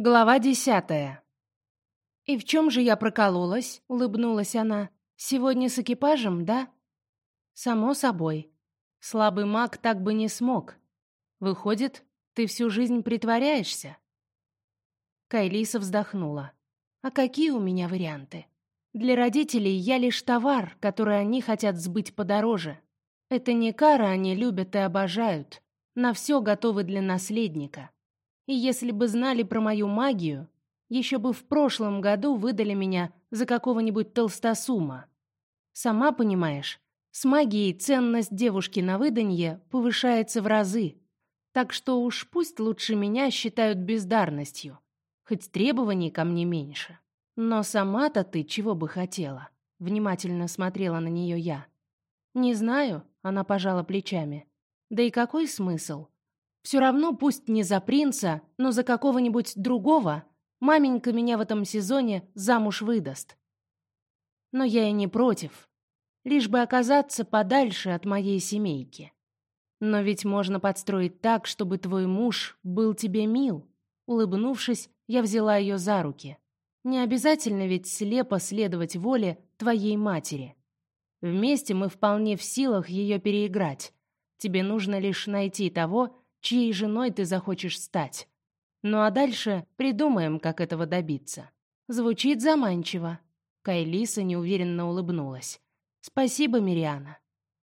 Глава десятая. «И в чем же я прокололась?» — улыбнулась она. «Сегодня с экипажем, да?» «Само собой. Слабый маг так бы не смог. Выходит, ты всю жизнь притворяешься?» Кайлиса вздохнула. «А какие у меня варианты? Для родителей я лишь товар, который они хотят сбыть подороже. Это не кара они любят и обожают. На все готовы для наследника. И если бы знали про мою магию, еще бы в прошлом году выдали меня за какого-нибудь толстосума. Сама понимаешь, с магией ценность девушки на выданье повышается в разы. Так что уж пусть лучше меня считают бездарностью, хоть требований ко мне меньше. Но сама-то ты чего бы хотела? Внимательно смотрела на нее я. Не знаю, она пожала плечами. Да и какой смысл? Все равно пусть не за принца, но за какого-нибудь другого маменька меня в этом сезоне замуж выдаст. Но я и не против, лишь бы оказаться подальше от моей семейки. Но ведь можно подстроить так, чтобы твой муж был тебе мил. Улыбнувшись, я взяла ее за руки. Не обязательно ведь слепо следовать воле твоей матери. Вместе мы вполне в силах ее переиграть. Тебе нужно лишь найти того, чьей женой ты захочешь стать. Ну а дальше придумаем, как этого добиться. Звучит заманчиво. Кайлиса неуверенно улыбнулась. Спасибо, Мириана.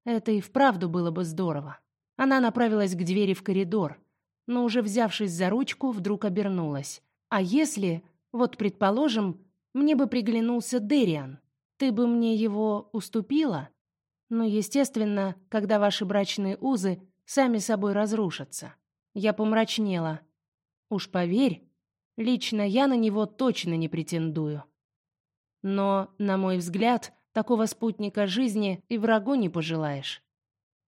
Это и вправду было бы здорово. Она направилась к двери в коридор, но уже взявшись за ручку, вдруг обернулась. А если, вот предположим, мне бы приглянулся Дериан, ты бы мне его уступила? Ну, естественно, когда ваши брачные узы сами собой разрушатся. Я помрачнела. Уж поверь, лично я на него точно не претендую. Но, на мой взгляд, такого спутника жизни и врагу не пожелаешь.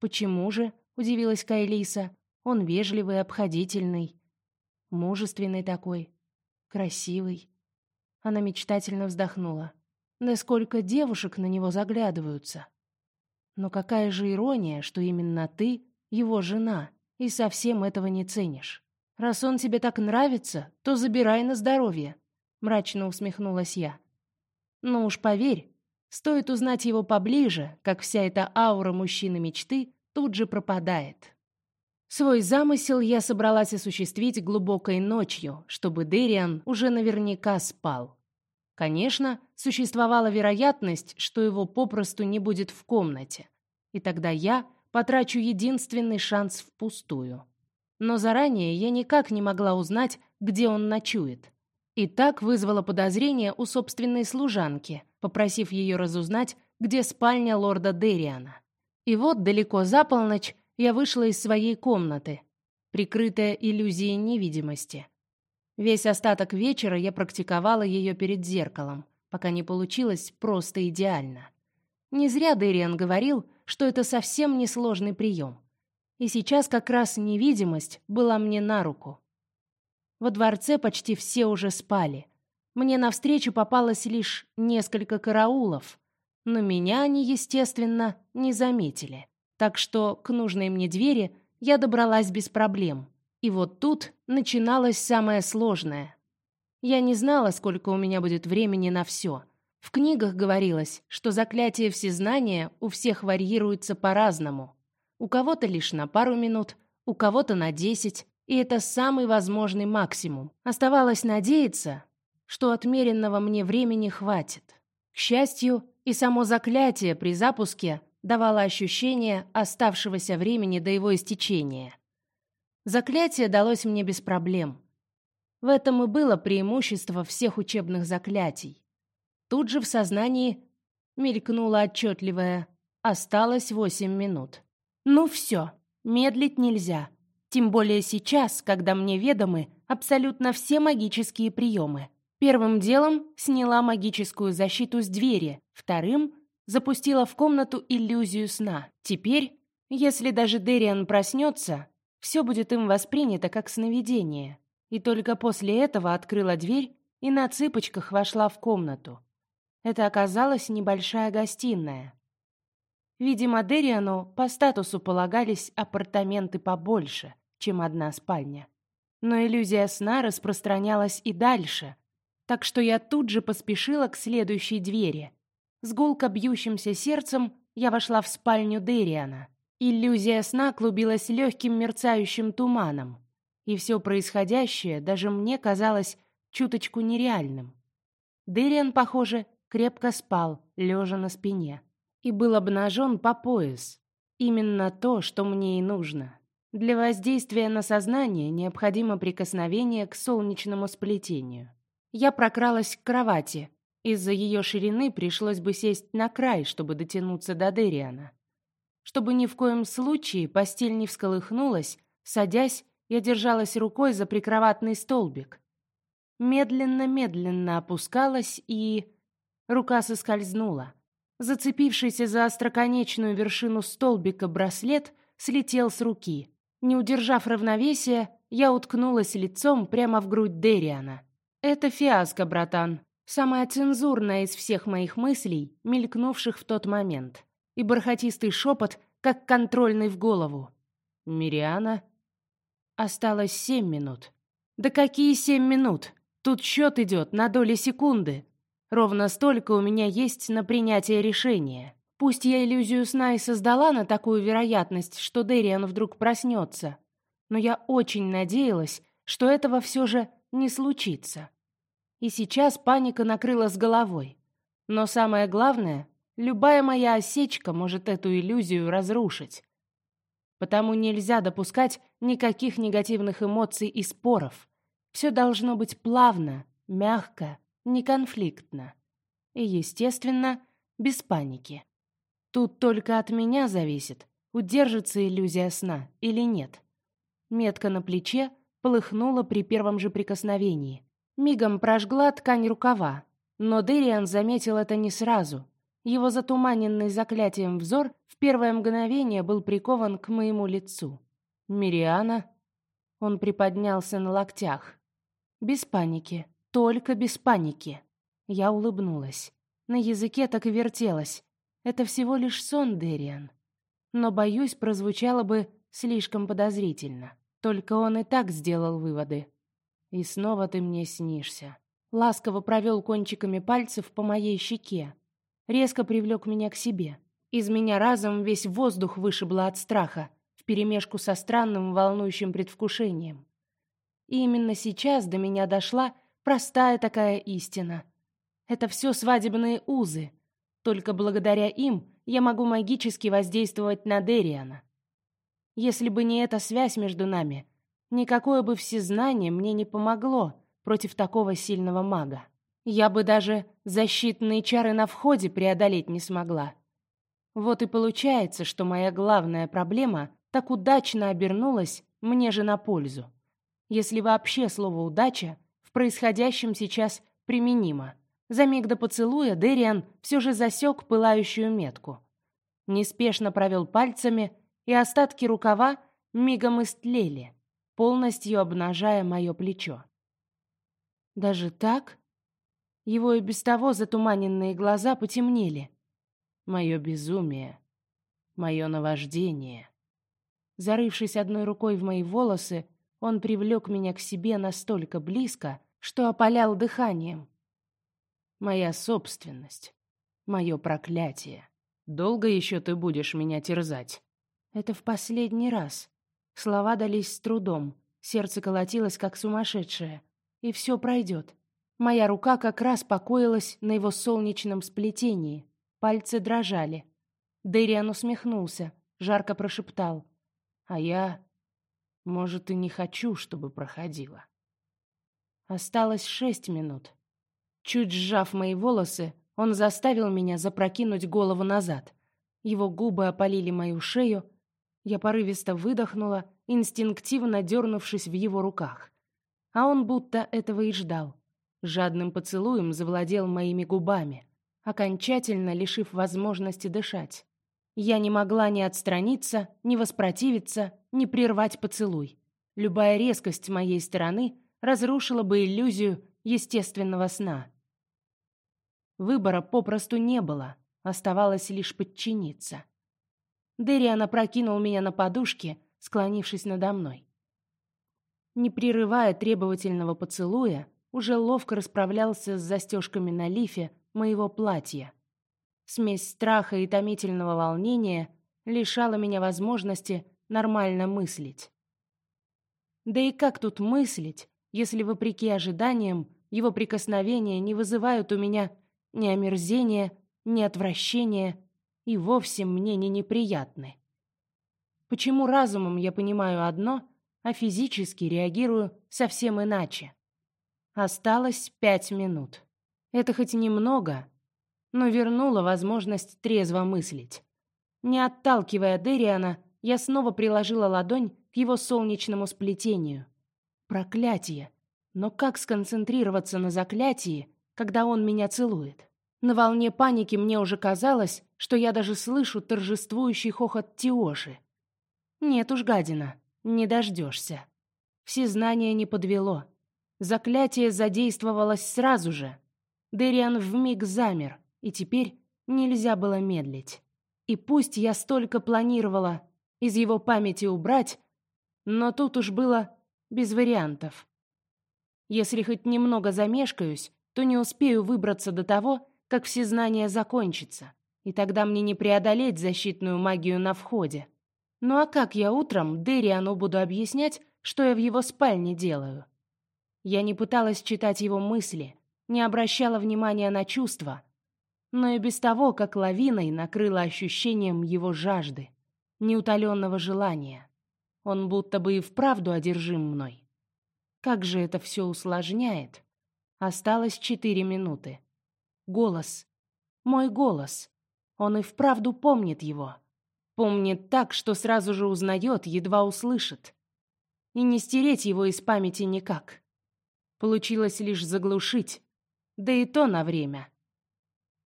Почему же? удивилась Кайлиса. Он вежливый, обходительный, мужественный такой, красивый. Она мечтательно вздохнула. Да сколько девушек на него заглядываются. Но какая же ирония, что именно ты его жена, и совсем этого не ценишь. Раз он тебе так нравится, то забирай на здоровье, мрачно усмехнулась я. Ну уж поверь, стоит узнать его поближе, как вся эта аура мужчины мечты тут же пропадает. Свой замысел я собралась осуществить глубокой ночью, чтобы Дериан уже наверняка спал. Конечно, существовала вероятность, что его попросту не будет в комнате. И тогда я потрачу единственный шанс впустую. Но заранее я никак не могла узнать, где он ночует. И так вызвало подозрение у собственной служанки, попросив ее разузнать, где спальня лорда Дериана. И вот далеко за полночь я вышла из своей комнаты, прикрытая иллюзией невидимости. Весь остаток вечера я практиковала ее перед зеркалом, пока не получилось просто идеально. Не зря Дэриан говорил, что это совсем не сложный прием. И сейчас как раз невидимость была мне на руку. Во дворце почти все уже спали. Мне навстречу попалось лишь несколько караулов, но меня они, естественно, не заметили. Так что к нужной мне двери я добралась без проблем. И вот тут начиналось самое сложное. Я не знала, сколько у меня будет времени на все — в книгах говорилось, что заклятие всезнания у всех варьируется по-разному. У кого-то лишь на пару минут, у кого-то на десять, и это самый возможный максимум. Оставалось надеяться, что отмеренного мне времени хватит. К счастью, и само заклятие при запуске давало ощущение оставшегося времени до его истечения. Заклятие далось мне без проблем. В этом и было преимущество всех учебных заклятий. Тут же в сознании мелькнуло отчетливое «Осталось восемь минут». Ну все, медлить нельзя. Тем более сейчас, когда мне ведомы абсолютно все магические приемы. Первым делом сняла магическую защиту с двери, вторым запустила в комнату иллюзию сна. Теперь, если даже Дериан проснется, все будет им воспринято как сновидение. И только после этого открыла дверь и на цыпочках вошла в комнату. Это оказалась небольшая гостиная. Видимо, Дериану по статусу полагались апартаменты побольше, чем одна спальня. Но иллюзия сна распространялась и дальше, так что я тут же поспешила к следующей двери. С гулко бьющимся сердцем я вошла в спальню Дериана. Иллюзия сна клубилась легким мерцающим туманом, и все происходящее даже мне казалось чуточку нереальным. Дериан, похоже, крепко спал, лежа на спине, и был обнажен по пояс. Именно то, что мне и нужно. Для воздействия на сознание необходимо прикосновение к солнечному сплетению. Я прокралась к кровати. Из-за ее ширины пришлось бы сесть на край, чтобы дотянуться до Дериана. Чтобы ни в коем случае постель не всколыхнулась, садясь, я держалась рукой за прикроватный столбик. Медленно-медленно опускалась и... Рука соскользнула. Зацепившийся за остроконечную вершину столбика браслет слетел с руки. Не удержав равновесия, я уткнулась лицом прямо в грудь Дериана. «Это фиаско, братан», самая цензурная из всех моих мыслей, мелькнувших в тот момент. И бархатистый шепот, как контрольный в голову. «Мириана?» Осталось семь минут. «Да какие семь минут? Тут счет идет на доли секунды. Ровно столько у меня есть на принятие решения. Пусть я иллюзию сна и создала на такую вероятность, что Дэриан вдруг проснется, но я очень надеялась, что этого все же не случится. И сейчас паника накрыла с головой. Но самое главное, любая моя осечка может эту иллюзию разрушить. Потому нельзя допускать никаких негативных эмоций и споров. Все должно быть плавно, мягко, неконфликтно. И, естественно, без паники. Тут только от меня зависит, удержится иллюзия сна или нет. Метка на плече полыхнула при первом же прикосновении. Мигом прожгла ткань рукава, но Дэриан заметил это не сразу. Его затуманенный заклятием взор в первое мгновение был прикован к моему лицу. «Мириана?» Он приподнялся на локтях. «Без паники. Только без паники. Я улыбнулась. На языке так и вертелось. Это всего лишь сон, Дериан. Но, боюсь, прозвучало бы слишком подозрительно. Только он и так сделал выводы. И снова ты мне снишься. Ласково провел кончиками пальцев по моей щеке. Резко привлек меня к себе. Из меня разом весь воздух вышибло от страха, вперемешку со странным волнующим предвкушением. И именно сейчас до меня дошла Простая такая истина. Это все свадебные узы. Только благодаря им я могу магически воздействовать на Дериана. Если бы не эта связь между нами, никакое бы всезнание мне не помогло против такого сильного мага. Я бы даже защитные чары на входе преодолеть не смогла. Вот и получается, что моя главная проблема так удачно обернулась мне же на пользу. Если вообще слово «удача» происходящем сейчас применимо. За миг до поцелуя Дериан все же засек пылающую метку. Неспешно провел пальцами, и остатки рукава мигом истлели, полностью обнажая мое плечо. Даже так? Его и без того затуманенные глаза потемнели. Мое безумие, мое наваждение. Зарывшись одной рукой в мои волосы, он привлек меня к себе настолько близко, что опалял дыханием. Моя собственность, мое проклятие. Долго еще ты будешь меня терзать? Это в последний раз. Слова дались с трудом, сердце колотилось как сумасшедшее. И все пройдет. Моя рука как раз покоилась на его солнечном сплетении. Пальцы дрожали. Дэриан усмехнулся, жарко прошептал: "А я может, и не хочу, чтобы проходило. Осталось шесть минут. Чуть сжав мои волосы, он заставил меня запрокинуть голову назад. Его губы опалили мою шею. Я порывисто выдохнула, инстинктивно дернувшись в его руках. А он будто этого и ждал. Жадным поцелуем завладел моими губами, окончательно лишив возможности дышать. Я не могла ни отстраниться, ни воспротивиться, ни прервать поцелуй. Любая резкость моей стороны разрушила бы иллюзию естественного сна. Выбора попросту не было, оставалось лишь подчиниться. Дериан опрокинул меня на подушке, склонившись надо мной. не прерывая требовательного поцелуя, уже ловко расправлялся с застежками на лифе моего платья. Смесь страха и томительного волнения лишала меня возможности нормально мыслить. Да и как тут мыслить, если, вопреки ожиданиям, его прикосновения не вызывают у меня ни омерзения, ни отвращения и вовсе мне не неприятны? Почему разумом я понимаю одно, а физически реагирую совсем иначе? Осталось пять минут. Это хоть немного, но вернуло возможность трезво мыслить. Не отталкивая Дериана, я снова приложила ладонь к его солнечному сплетению. Проклятие! Но как сконцентрироваться на заклятии, когда он меня целует? На волне паники мне уже казалось, что я даже слышу торжествующий хохот Тиоши. Нет уж, гадина, не дождешься. Все знания не подвело. Заклятие задействовалось сразу же. Дериан вмиг замер, и теперь нельзя было медлить. И пусть я столько планировала из его памяти убрать, но тут уж было без вариантов. Если хоть немного замешкаюсь, то не успею выбраться до того, как все знания закончатся, и тогда мне не преодолеть защитную магию на входе. Ну а как я утром Дериану буду объяснять, что я в его спальне делаю? Я не пыталась читать его мысли, не обращала внимания на чувства, но и без того, как лавиной накрыло ощущением его жажды, неутоленного желания. Он будто бы и вправду одержим мной. Как же это все усложняет. Осталось четыре минуты. Голос. Мой голос. Он и вправду помнит его. Помнит так, что сразу же узнает, едва услышит. И не стереть его из памяти никак. Получилось лишь заглушить, да и то на время.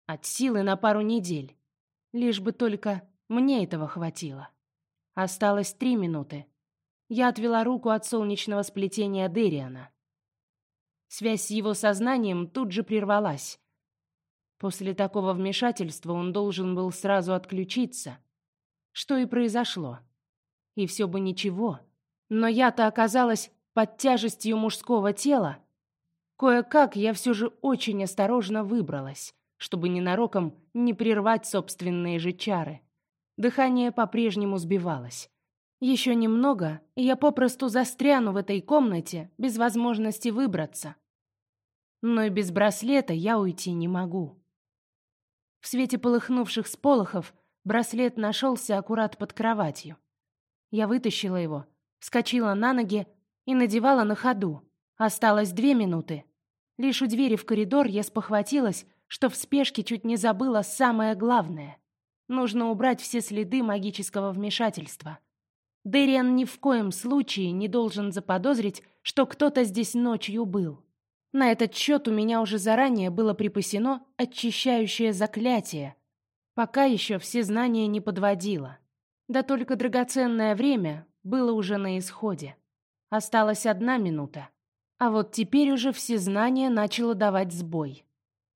От силы на пару недель. Лишь бы только мне этого хватило. Осталось три минуты. Я отвела руку от солнечного сплетения Дериана. Связь с его сознанием тут же прервалась. После такого вмешательства он должен был сразу отключиться, что и произошло. И все бы ничего, но я-то оказалась под тяжестью мужского тела. Кое-как я все же очень осторожно выбралась, чтобы ненароком не прервать собственные же чары. Дыхание по-прежнему сбивалось. Еще немного, и я попросту застряну в этой комнате без возможности выбраться. Но и без браслета я уйти не могу. В свете полыхнувших сполохов Браслет нашелся аккурат под кроватью. Я вытащила его, вскочила на ноги и надевала на ходу. Осталось две минуты. Лишь у двери в коридор я спохватилась, что в спешке чуть не забыла самое главное. Нужно убрать все следы магического вмешательства. Дэриан ни в коем случае не должен заподозрить, что кто-то здесь ночью был. На этот счет у меня уже заранее было припасено очищающее заклятие, Пока еще все знания не подводило. Да только драгоценное время было уже на исходе. Осталась одна минута. А вот теперь уже все знания начало давать сбой.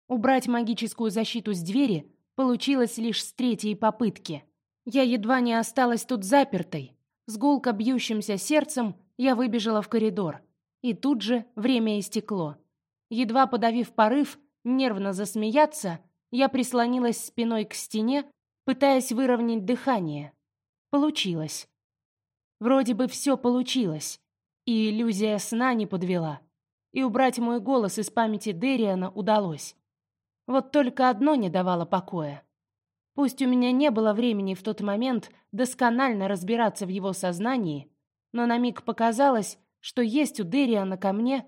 Убрать магическую защиту с двери получилось лишь с третьей попытки. Я едва не осталась тут запертой. С гулко бьющимся сердцем я выбежала в коридор. И тут же время истекло. Едва подавив порыв, нервно засмеяться, я прислонилась спиной к стене, пытаясь выровнять дыхание. Получилось. Вроде бы все получилось. И иллюзия сна не подвела. И убрать мой голос из памяти Дериана удалось. Вот только одно не давало покоя. Пусть у меня не было времени в тот момент досконально разбираться в его сознании, но на миг показалось, что есть у Дериана ко мне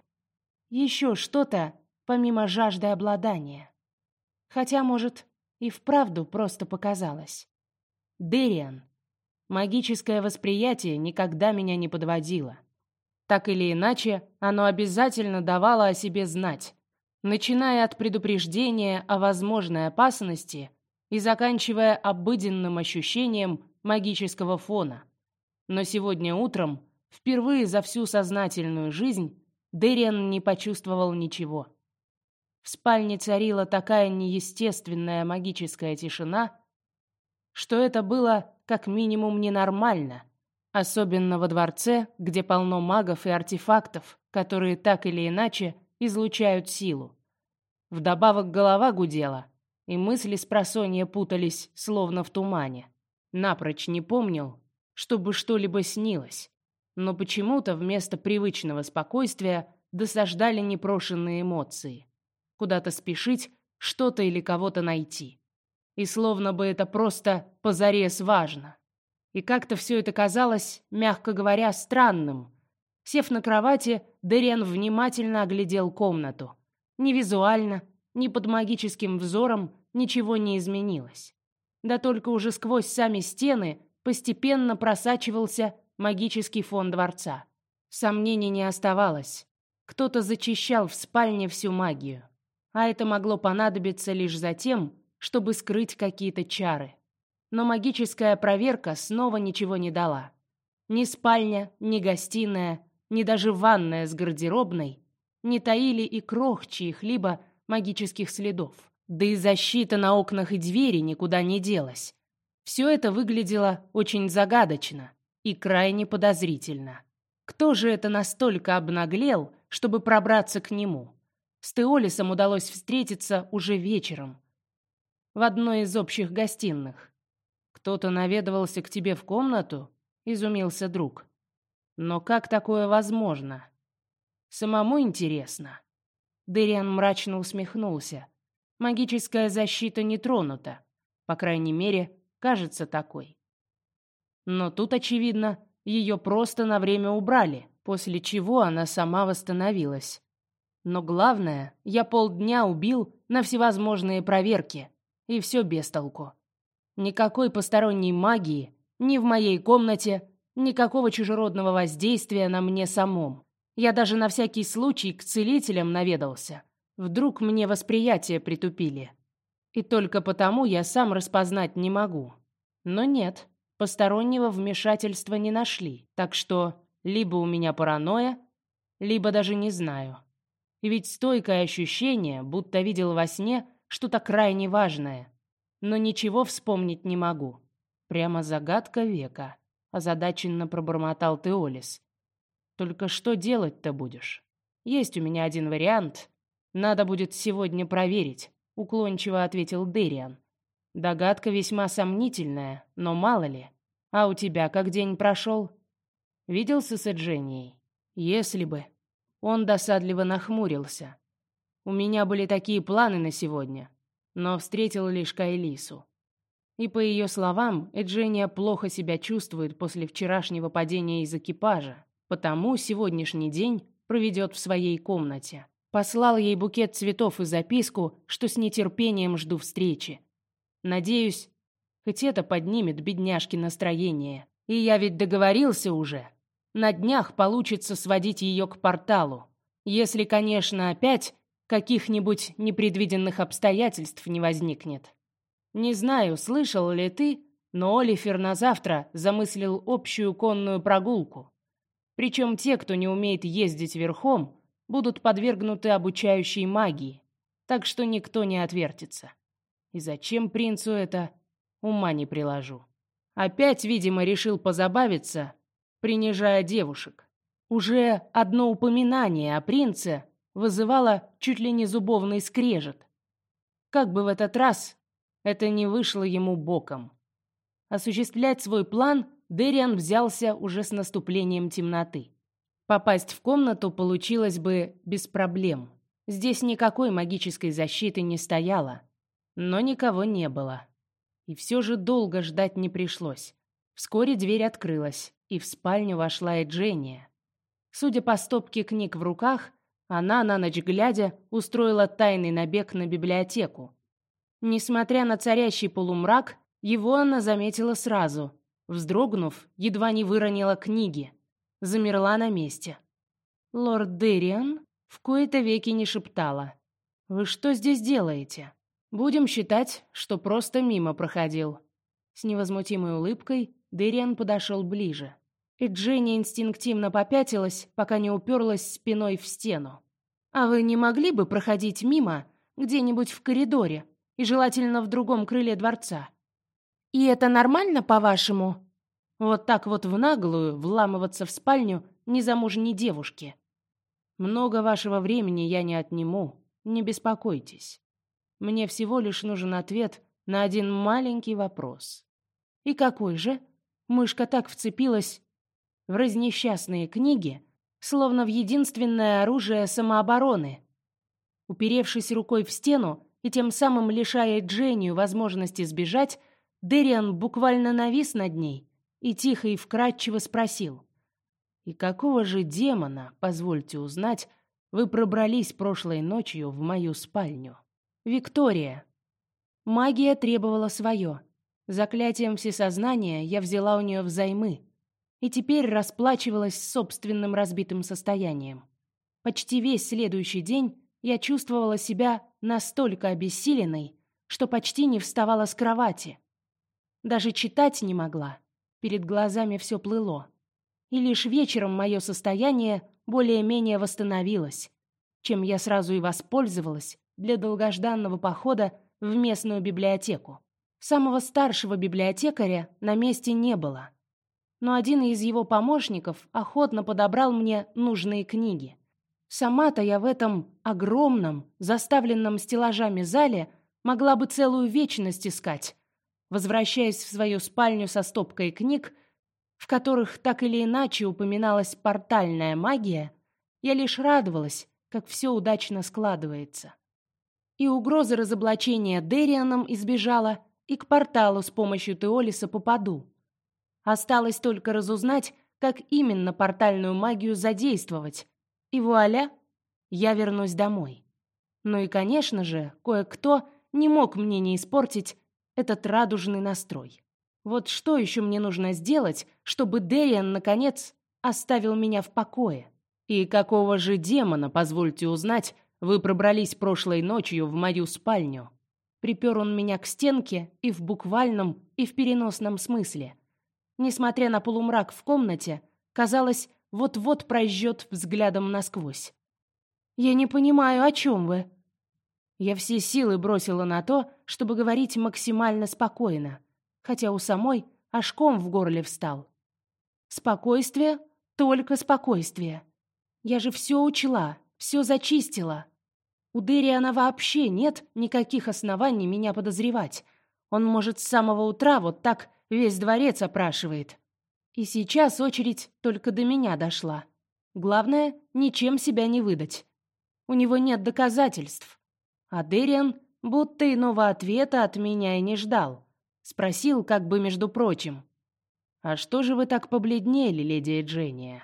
еще что-то помимо жажды обладания. Хотя, может, и вправду просто показалось. Дериан. Магическое восприятие никогда меня не подводило. Так или иначе, оно обязательно давало о себе знать, начиная от предупреждения о возможной опасности и заканчивая обыденным ощущением магического фона. Но сегодня утром, впервые за всю сознательную жизнь, Дериан не почувствовал ничего. В спальне царила такая неестественная магическая тишина, что это было как минимум ненормально, Особенно во дворце, где полно магов и артефактов, которые так или иначе излучают силу. Вдобавок голова гудела, и мысли с просонья путались, словно в тумане. Напрочь не помнил, чтобы что-либо снилось. Но почему-то вместо привычного спокойствия досаждали непрошенные эмоции. Куда-то спешить, что-то или кого-то найти. И словно бы это просто позарез важно. И как-то все это казалось, мягко говоря, странным. Сев на кровати, Дэриан внимательно оглядел комнату. Ни визуально, ни под магическим взором ничего не изменилось. Да только уже сквозь сами стены постепенно просачивался магический фон дворца. Сомнений не оставалось. Кто-то зачищал в спальне всю магию. А это могло понадобиться лишь за тем, чтобы скрыть какие-то чары но магическая проверка снова ничего не дала. Ни спальня, ни гостиная, ни даже ванная с гардеробной не таили и крох чьих-либо магических следов. Да и защита на окнах и двери никуда не делась. Все это выглядело очень загадочно и крайне подозрительно. Кто же это настолько обнаглел, чтобы пробраться к нему? С Теолисом удалось встретиться уже вечером в одной из общих гостиных. Кто-то наведывался к тебе в комнату? изумился друг. Но как такое возможно? Самому интересно. Дэриан мрачно усмехнулся. Магическая защита не тронута, по крайней мере, кажется такой. Но тут очевидно, ее просто на время убрали, после чего она сама восстановилась. Но главное, я полдня убил на всевозможные проверки, и все без толку. Никакой посторонней магии ни в моей комнате, никакого чужеродного воздействия на мне самом. Я даже на всякий случай к целителям наведался. Вдруг мне восприятие притупили. И только потому я сам распознать не могу. Но нет, постороннего вмешательства не нашли. Так что либо у меня паранойя, либо даже не знаю. И ведь стойкое ощущение, будто видел во сне что-то крайне важное но ничего вспомнить не могу. Прямо загадка века, озадаченно пробормотал Теолис. Только что делать-то будешь? Есть у меня один вариант. Надо будет сегодня проверить, уклончиво ответил Дэриан. Догадка весьма сомнительная, но мало ли. А у тебя как день прошел? Виделся с Эдженией? Если бы. Он досадливо нахмурился. У меня были такие планы на сегодня но встретил лишь Кайлису. И по ее словам, Эджения плохо себя чувствует после вчерашнего падения из экипажа, потому сегодняшний день проведет в своей комнате. Послал ей букет цветов и записку, что с нетерпением жду встречи. Надеюсь, хоть это поднимет бедняжке настроение. И я ведь договорился уже. На днях получится сводить ее к порталу. Если, конечно, опять каких-нибудь непредвиденных обстоятельств не возникнет. Не знаю, слышал ли ты, но Олифер на завтра замыслил общую конную прогулку. Причем те, кто не умеет ездить верхом, будут подвергнуты обучающей магии, так что никто не отвертится. И зачем принцу это, ума не приложу. Опять, видимо, решил позабавиться, принижая девушек. Уже одно упоминание о принце вызывало чуть ли не зубовный скрежет. Как бы в этот раз это не вышло ему боком. Осуществлять свой план Дэриан взялся уже с наступлением темноты. Попасть в комнату получилось бы без проблем. Здесь никакой магической защиты не стояло, но никого не было. И все же долго ждать не пришлось. Вскоре дверь открылась, и в спальню вошла Эджения. Судя по стопке книг в руках, она на ночь глядя устроила тайный набег на библиотеку. Несмотря на царящий полумрак, его она заметила сразу. Вздрогнув, едва не выронила книги. Замерла на месте. Лорд Дэриан в кои-то веки не шептала. «Вы что здесь делаете?» «Будем считать, что просто мимо проходил». С невозмутимой улыбкой Дэриан подошел ближе и Дженни инстинктивно попятилась, пока не уперлась спиной в стену. «А вы не могли бы проходить мимо, где-нибудь в коридоре, и желательно в другом крыле дворца?» «И это нормально, по-вашему?» Вот так вот в наглую вламываться в спальню незамужней девушки. Много вашего времени я не отниму, не беспокойтесь. Мне всего лишь нужен ответ на один маленький вопрос. И какой же? Мышка так вцепилась в разнесчастные книги, словно в единственное оружие самообороны. Уперевшись рукой в стену и тем самым лишая Дженнию возможности сбежать, Дэриан буквально навис над ней и тихо и вкрадчиво спросил: "И какого же демона, позвольте узнать, вы пробрались прошлой ночью в мою спальню?" Виктория. Магия требовала свое. Заклятием всесознания я взяла у нее взаймы и теперь расплачивалась собственным разбитым состоянием. Почти весь следующий день я чувствовала себя настолько обессиленной, что почти не вставала с кровати. Даже читать не могла. Перед глазами все плыло. И лишь вечером мое состояние более-менее восстановилось, чем я сразу и воспользовалась для долгожданного похода в местную библиотеку. Самого старшего библиотекаря на месте не было но один из его помощников охотно подобрал мне нужные книги. Сама-то я в этом огромном, заставленном стеллажами зале могла бы целую вечность искать. Возвращаясь в свою спальню со стопкой книг, в которых так или иначе упоминалась портальная магия, я лишь радовалась, как все удачно складывается. И угрозы разоблачения Дерианом избежала, и к порталу с помощью Теолиса попаду. Осталось только разузнать, как именно портальную магию задействовать. И вуаля, я вернусь домой. Ну и, конечно же, кое-кто не мог мне не испортить этот радужный настрой. Вот что еще мне нужно сделать, чтобы Дериан наконец оставил меня в покое? И какого же демона, позвольте узнать, вы пробрались прошлой ночью в мою спальню? Припер он меня к стенке и в буквальном, и в переносном смысле несмотря на полумрак в комнате, казалось, вот-вот прожжет взглядом насквозь. «Я не понимаю, о чем вы?» Я все силы бросила на то, чтобы говорить максимально спокойно, хотя у самой аж ком в горле встал. «Спокойствие? Только спокойствие. Я же все учла, все зачистила. У Дериана вообще нет никаких оснований меня подозревать. Он может с самого утра вот так Весь дворец опрашивает. И сейчас очередь только до меня дошла. Главное, ничем себя не выдать. У него нет доказательств. А Дериан будто иного ответа от меня и не ждал. Спросил как бы между прочим. «А что же вы так побледнели, леди Дженния?»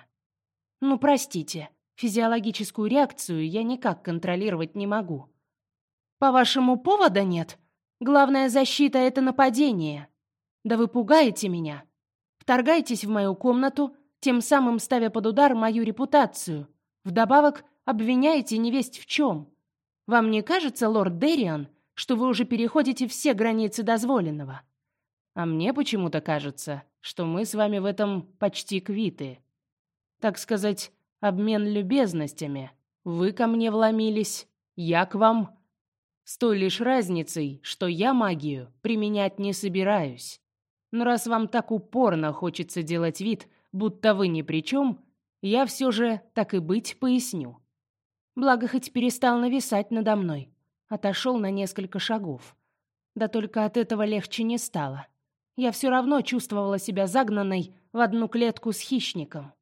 «Ну, простите, физиологическую реакцию я никак контролировать не могу». «По-вашему, повода нет? Главная защита — это нападение. Да вы пугаете меня. Вторгаетесь в мою комнату, тем самым ставя под удар мою репутацию. Вдобавок обвиняете невесть в чем. Вам не кажется, лорд Дериан, что вы уже переходите все границы дозволенного? А мне почему-то кажется, что мы с вами в этом почти квиты. Так сказать, обмен любезностями. Вы ко мне вломились, я к вам. С той лишь разницей, что я магию применять не собираюсь. Но раз вам так упорно хочется делать вид, будто вы ни при чем, я все же, так и быть, поясню. Благо, хоть перестал нависать надо мной. Отошел на несколько шагов. Да только от этого легче не стало. Я все равно чувствовала себя загнанной в одну клетку с хищником.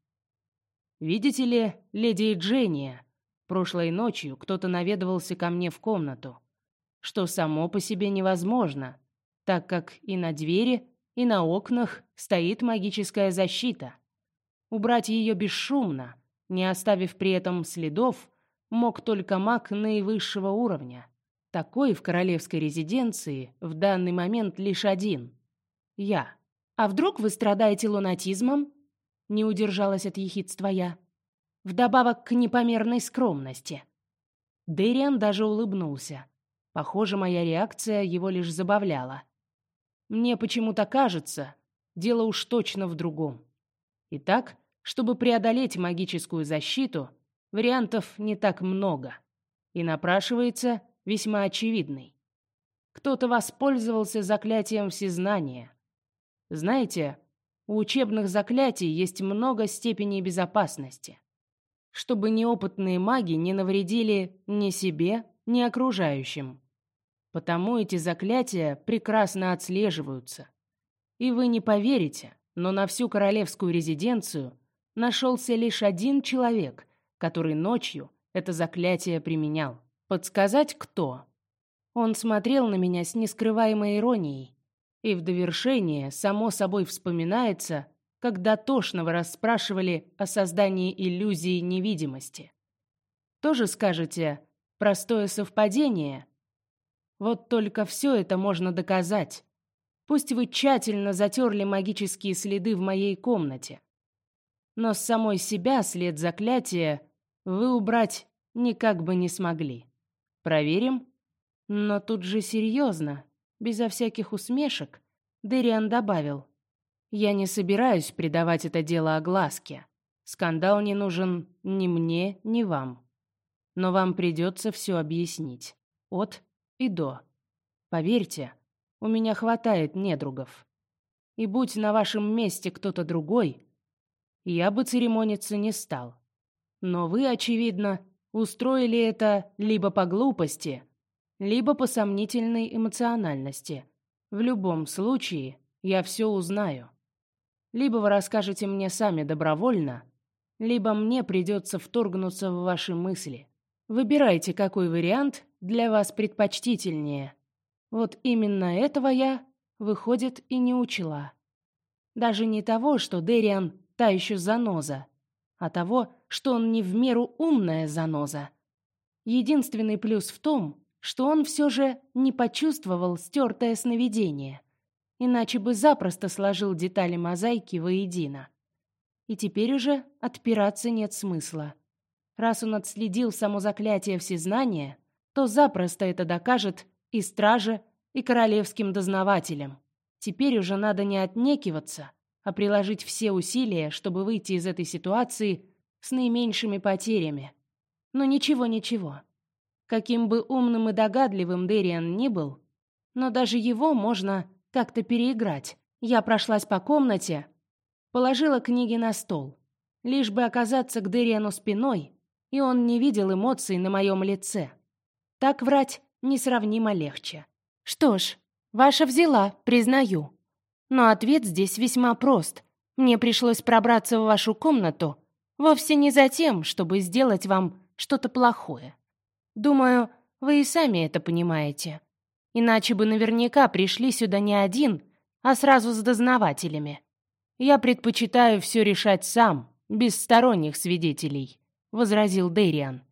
Видите ли, леди Дженния, прошлой ночью кто-то наведывался ко мне в комнату, что само по себе невозможно, так как и на двери, и на окнах стоит магическая защита. Убрать ее бесшумно, не оставив при этом следов, мог только маг наивысшего уровня. Такой в королевской резиденции в данный момент лишь один — я. А вдруг вы страдаете лунатизмом? Не удержалась от ехидства я. Вдобавок к непомерной скромности. Дэриан даже улыбнулся. Похоже, моя реакция его лишь забавляла. Мне почему-то кажется, дело уж точно в другом. Итак, чтобы преодолеть магическую защиту, вариантов не так много. И напрашивается весьма очевидный. Кто-то воспользовался заклятием всезнания. Знаете, у учебных заклятий есть много степеней безопасности, чтобы неопытные маги не навредили ни себе, ни окружающим. Потому эти заклятия прекрасно отслеживаются. И вы не поверите, но на всю королевскую резиденцию нашелся лишь один человек, который ночью это заклятие применял. Подсказать кто? Он смотрел на меня с нескрываемой иронией, и в довершение само собой вспоминается, когда Тошного расспрашивали о создании иллюзии невидимости. Тоже скажете «простое совпадение»? Вот только все это можно доказать. Пусть вы тщательно затерли магические следы в моей комнате. Но с самой себя след заклятия вы убрать никак бы не смогли. Проверим? Но тут же серьезно, безо всяких усмешек, Дэриан добавил. Я не собираюсь придавать это дело огласке. Скандал не нужен ни мне, ни вам. Но вам придется все объяснить. От и до. Поверьте, у меня хватает недругов. И будь на вашем месте кто-то другой, я бы церемониться не стал. Но вы, очевидно, устроили это либо по глупости, либо по сомнительной эмоциональности. В любом случае, я все узнаю. Либо вы расскажете мне сами добровольно, либо мне придется вторгнуться в ваши мысли. Выбирайте, какой вариант для вас предпочтительнее. Вот именно этого я, выходит, и не учила. Даже не того, что Дериан та еще заноза, а того, что он не в меру умная заноза. Единственный плюс в том, что он все же не почувствовал стертое сновидение, иначе бы запросто сложил детали мозаики воедино. И теперь уже отпираться нет смысла. Раз он отследил само заклятие всезнания, то запросто это докажет и страже, и королевским дознавателям. Теперь уже надо не отнекиваться, а приложить все усилия, чтобы выйти из этой ситуации с наименьшими потерями. Но ничего-ничего. Каким бы умным и догадливым Дэриан ни был, но даже его можно как-то переиграть. Я прошлась по комнате, положила книги на стол, лишь бы оказаться к Дэриану спиной, и он не видел эмоций на моем лице. Так врать несравнимо легче. Что ж, ваша взяла, признаю. Но ответ здесь весьма прост. Мне пришлось пробраться в вашу комнату вовсе не за тем, чтобы сделать вам что-то плохое. Думаю, вы и сами это понимаете. Иначе бы наверняка пришли сюда не один, а сразу с дознавателями. Я предпочитаю все решать сам, без сторонних свидетелей, возразил Дэриан.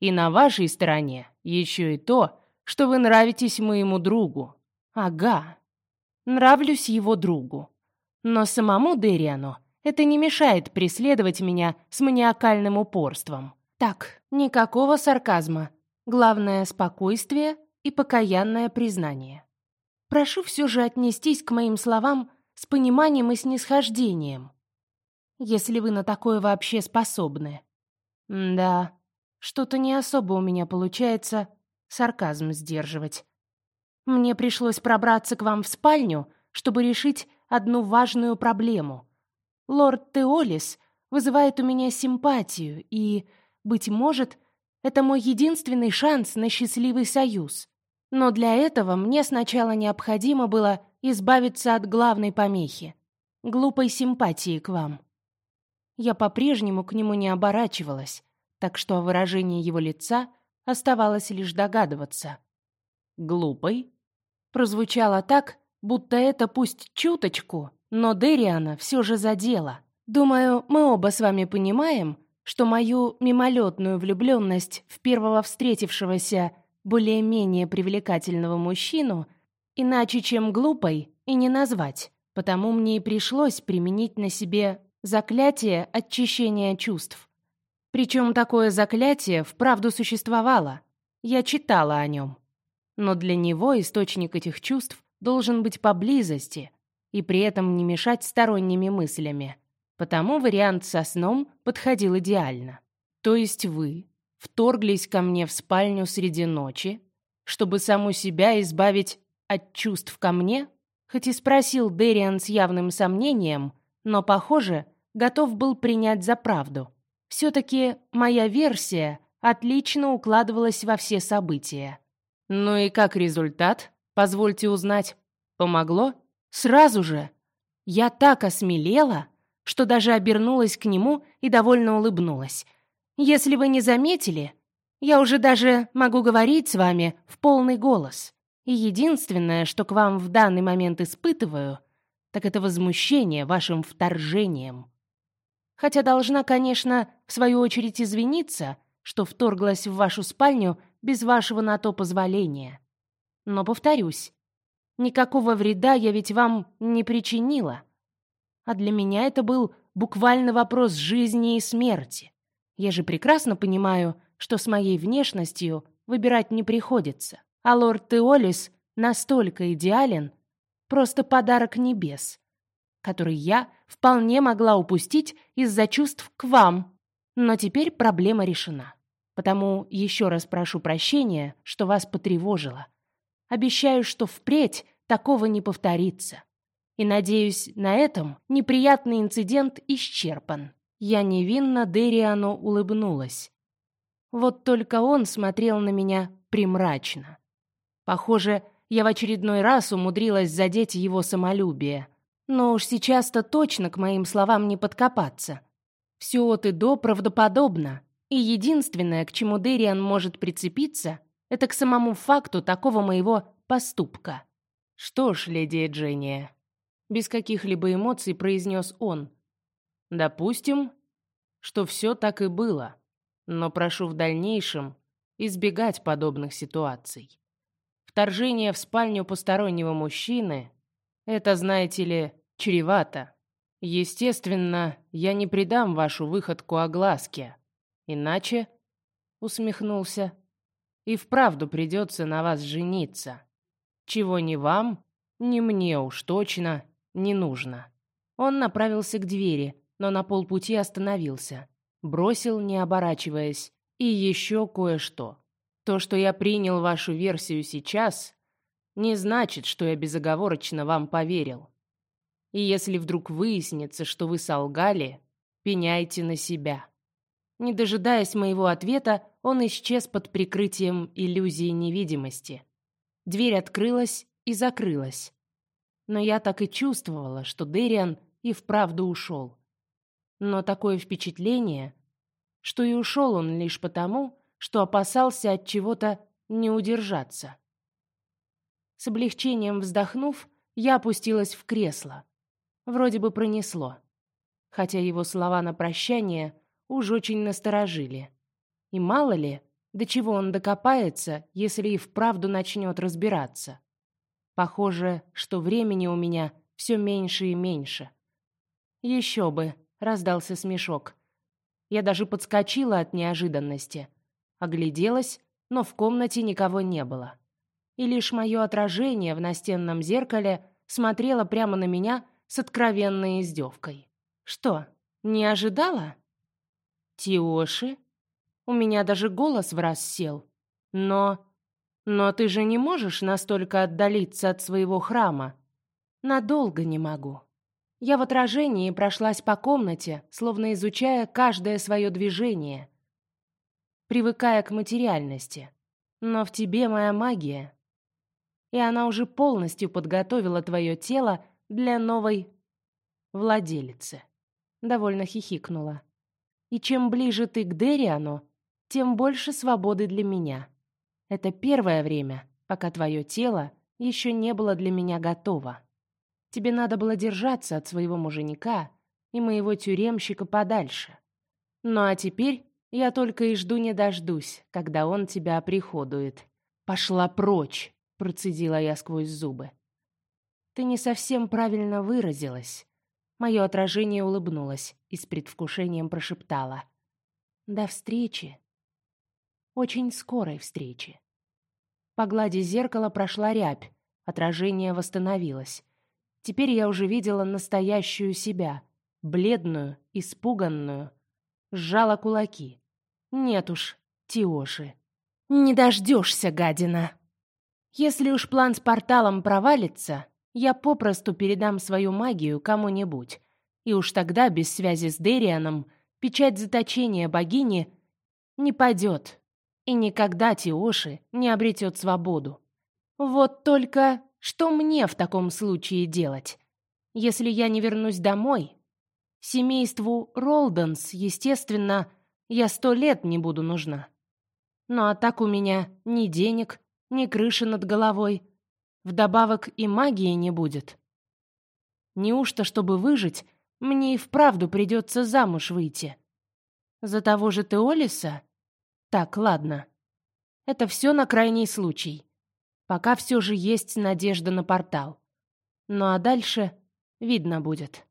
И на вашей стороне еще и то, что вы нравитесь моему другу. Ага, Нравлюсь его другу. Но самому Дериану это не мешает преследовать меня с маниакальным упорством. Так, никакого сарказма. Главное — спокойствие и покаянное признание. Прошу все же отнестись к моим словам с пониманием и снисхождением. Если вы на такое вообще способны. Да, что-то не особо у меня получается сарказм сдерживать. Мне пришлось пробраться к вам в спальню, чтобы решить одну важную проблему. Лорд Теолис вызывает у меня симпатию, и, быть может, это мой единственный шанс на счастливый союз. Но для этого мне сначала необходимо было избавиться от главной помехи — глупой симпатии к вам. Я по-прежнему к нему не оборачивалась, так что о выражении его лица оставалось лишь догадываться. «Глупой?» Прозвучало так, будто это пусть чуточку, но Дериана все же задела. Думаю, мы оба с вами понимаем, что мою мимолетную влюбленность в первого встретившегося более-менее привлекательного мужчину иначе, чем глупой, и не назвать. Потому мне и пришлось применить на себе заклятие очищения чувств. Причем такое заклятие вправду существовало. Я читала о нем. Но для него источник этих чувств должен быть поблизости и при этом не мешать сторонними мыслями. Потому вариант со сном подходил идеально. То есть вы вторглись ко мне в спальню среди ночи, чтобы саму себя избавить от чувств ко мне? Хоть и спросил Дэриан с явным сомнением, но, похоже, готов был принять за правду. Все-таки моя версия отлично укладывалась во все события. Ну и как результат? Позвольте узнать. Помогло? Сразу же. Я так осмелела, что даже обернулась к нему и довольно улыбнулась. Если вы не заметили, я уже даже могу говорить с вами в полный голос. И единственное, что к вам в данный момент испытываю, так это возмущение вашим вторжением. Хотя должна, конечно, в свою очередь извиниться, что вторглась в вашу спальню без вашего на то позволения. Но повторюсь, никакого вреда я ведь вам не причинила. А для меня это был буквально вопрос жизни и смерти. Я же прекрасно понимаю, что с моей внешностью выбирать не приходится. А лорд Теолис настолько идеален, просто подарок небес, который я вполне могла упустить из-за чувств к вам. Но теперь проблема решена. Потому еще раз прошу прощения, что вас потревожила. Обещаю, что впредь такого не повторится. И надеюсь, на этом неприятный инцидент исчерпан. Я невинно Дериану улыбнулась. Вот только он смотрел на меня примрачно. Похоже, я в очередной раз умудрилась задеть его самолюбие. Но уж сейчас-то точно к моим словам не подкопаться. Все от и до правдоподобно. И единственное, к чему Дэриан может прицепиться, это к самому факту такого моего поступка. Что ж, леди Дженния, без каких-либо эмоций произнес он. Допустим, что все так и было но прошу в дальнейшем избегать подобных ситуаций. Вторжение в спальню постороннего мужчины — это, знаете ли, чревато. Естественно, я не придам вашу выходку огласке. Иначе, — усмехнулся, — и вправду придется на вас жениться. Чего ни вам, ни мне уж точно не нужно. Он направился к двери, но на полпути остановился бросил, не оборачиваясь, и еще кое-что. То, что я принял вашу версию сейчас, не значит, что я безоговорочно вам поверил. И если вдруг выяснится, что вы солгали, пеняйте на себя. Не дожидаясь моего ответа, он исчез под прикрытием иллюзии невидимости. Дверь открылась и закрылась. Но я так и чувствовала, что Дэриан и вправду ушел но такое впечатление, что и ушел он лишь потому, что опасался от чего-то не удержаться. С облегчением вздохнув, я опустилась в кресло. Вроде бы пронесло. Хотя его слова на прощание уж очень насторожили. И мало ли, до чего он докопается, если и вправду начнет разбираться. Похоже, что времени у меня все меньше и меньше. Еще бы, раздался смешок. Я даже подскочила от неожиданности, огляделась, но в комнате никого не было. И лишь мое отражение в настенном зеркале смотрело прямо на меня с откровенной издевкой. Что, не ожидала? Тиоши? У меня даже голос в раз сел. Но... Но ты же не можешь настолько отдалиться от своего храма. Надолго не могу. Я в отражении прошлась по комнате, словно изучая каждое свое движение, привыкая к материальности. Но в тебе моя магия, и она уже полностью подготовила твое тело для новой владелицы. Довольно хихикнула. И чем ближе ты к Дериану, тем больше свободы для меня. Это первое время, пока твое тело еще не было для меня готово. Тебе надо было держаться от своего муженька и моего тюремщика подальше. Ну а теперь я только и жду не дождусь, когда он тебя оприходует. Пошла прочь, процедила я сквозь зубы. Ты не совсем правильно выразилась. Мое отражение улыбнулось и с предвкушением прошептала: "До встречи. Очень скорой встречи". По глади зеркала прошла рябь, отражение восстановилось. Теперь я уже видела настоящую себя, бледную, испуганную, сжала кулаки. Нет уж, Тиоши. Не дождешься, гадина. Если уж план с порталом провалится, я попросту передам свою магию кому-нибудь. И уж тогда, без связи с Дерианом, печать заточения богини не падет. И никогда Тиоши не обретет свободу. Вот только что мне в таком случае делать? Если я не вернусь домой, семейству Ролденс, естественно, я сто лет не буду нужна. Ну а так у меня ни денег, ни крыши над головой. Вдобавок и магии не будет. Неужто, чтобы выжить, мне и вправду придется замуж выйти? За того же Теолиса? Так, ладно. Это все на крайний случай. Пока все же есть надежда на портал. Ну а дальше видно будет.